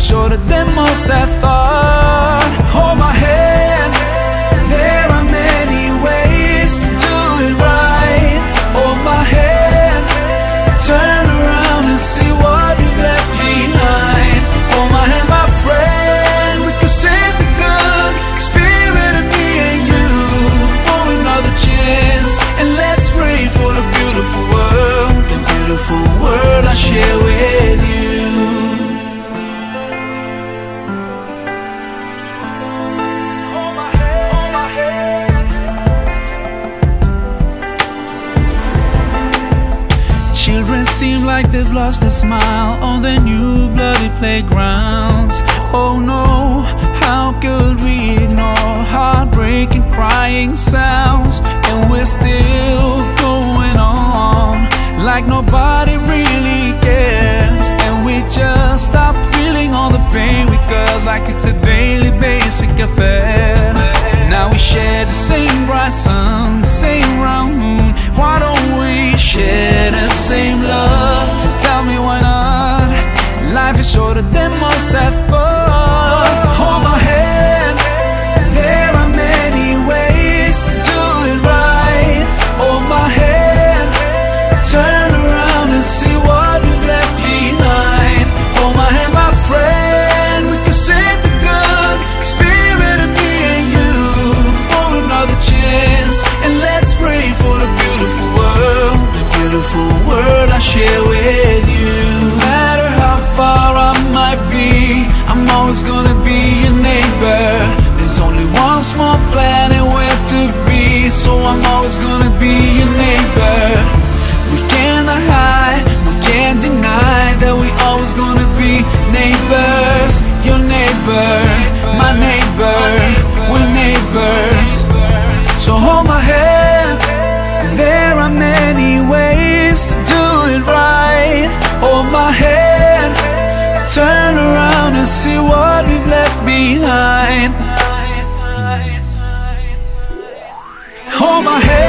shorter than most I thought Seem like they've lost their smile on the new bloody playgrounds. Oh no, how could we ignore heartbreaking crying sounds? And we're still going on like nobody really Kishore always gonna be your neighbor. There's only one small planet where to be So I'm always gonna be your neighbor. We cannot hide, we can't deny That we always gonna be neighbors. Your neighbor, my neighbor, we're neighbors. So hold my hand There are many ways to do it right. Hold my hand Turn around and see what all my head.